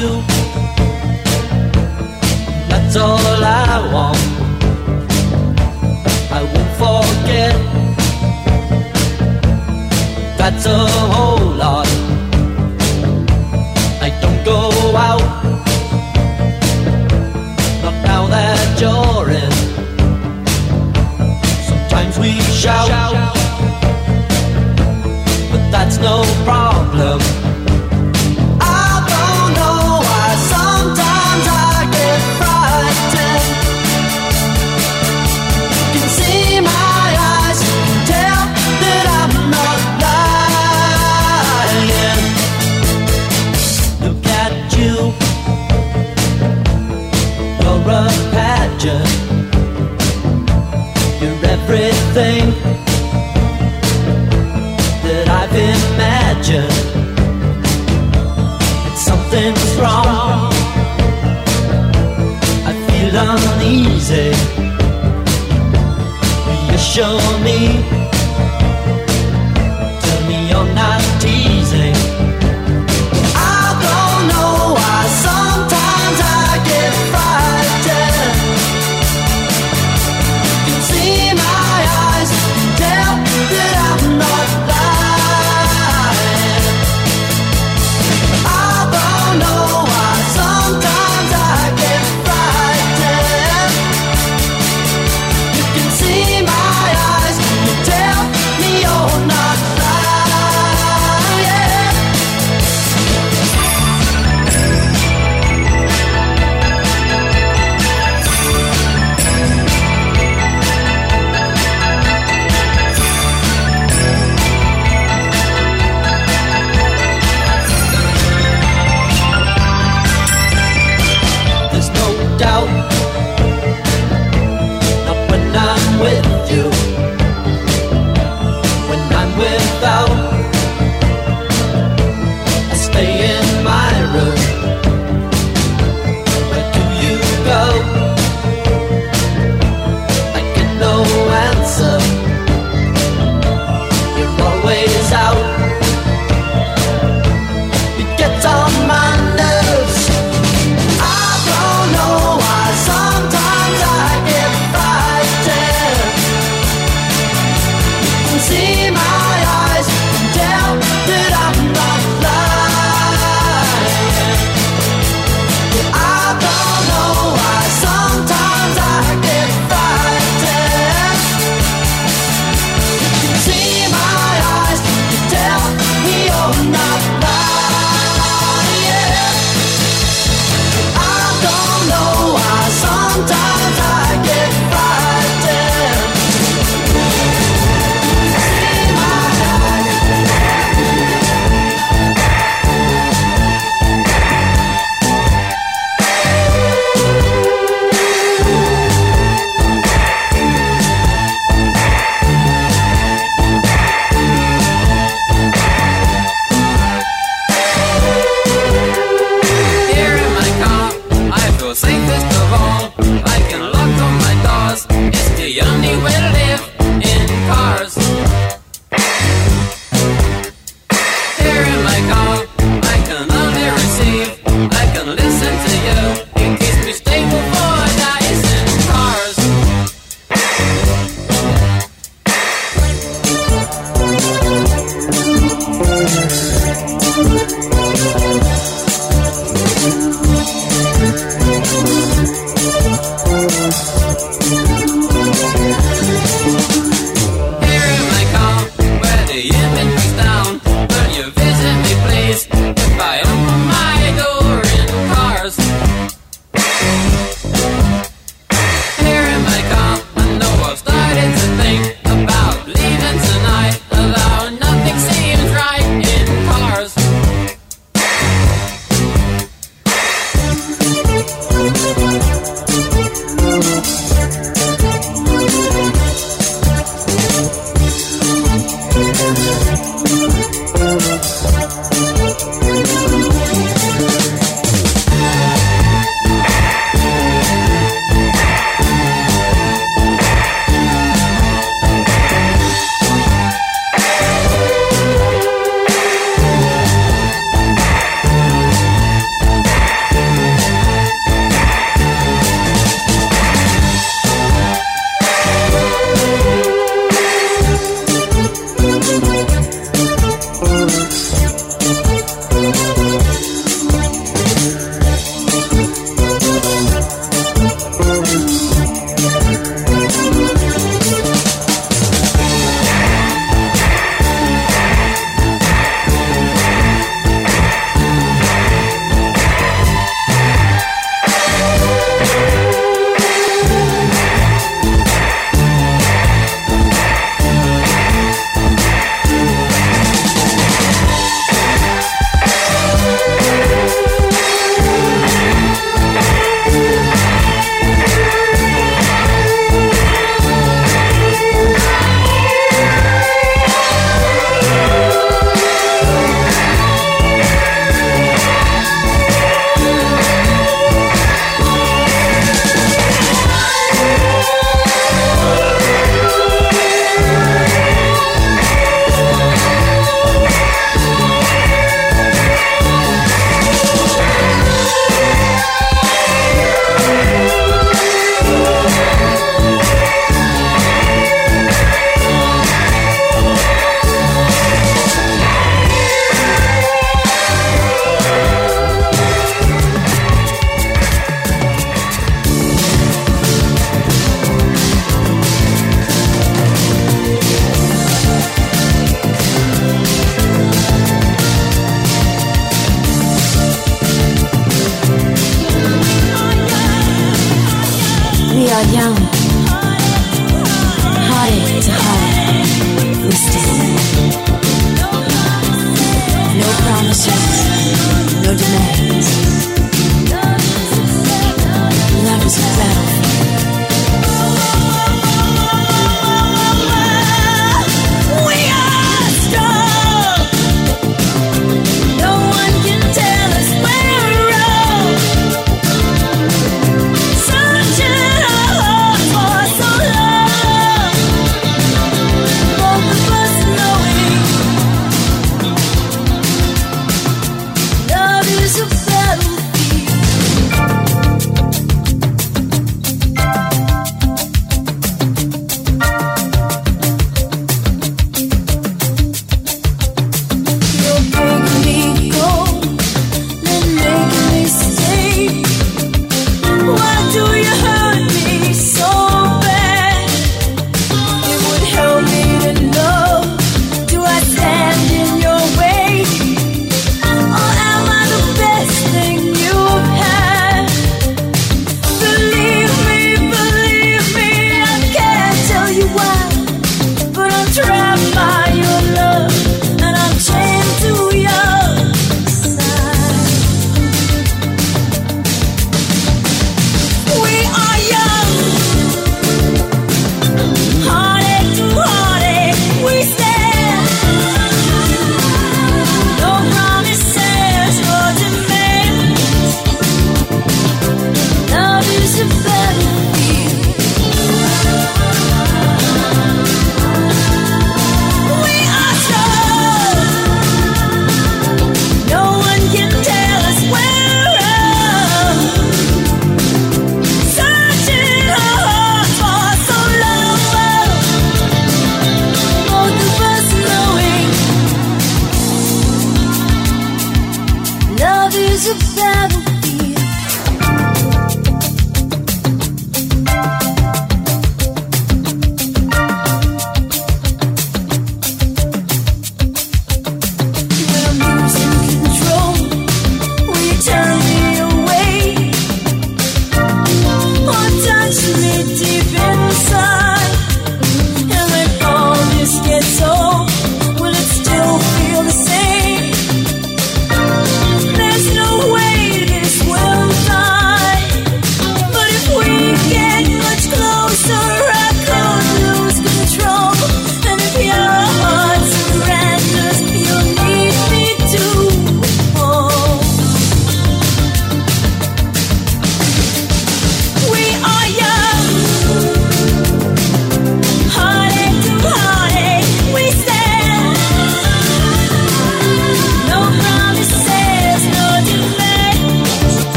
you. That's all I want. I won't forget. That's a whole lot. I don't go out. Not now that you're in. Sometimes we shout, but that's no problem. everything that I've imagined. Something's wrong. I feel uneasy. You show me.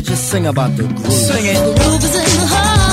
Just sing about the groove. Sing it. The groove is in the heart.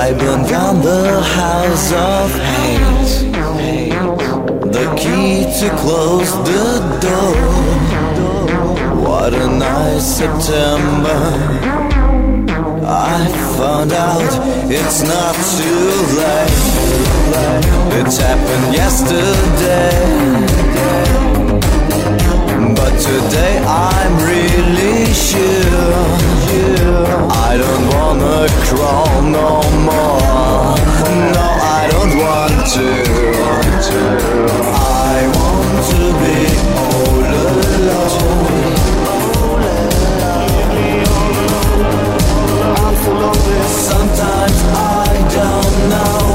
I Bible down the house of hate. The key to close the door. What a nice September. I found out it's not too late. It happened yesterday. Today I'm really sure I don't wanna crawl no more. No, I don't want to. I want to be all alone. I'm full of Sometimes I don't know.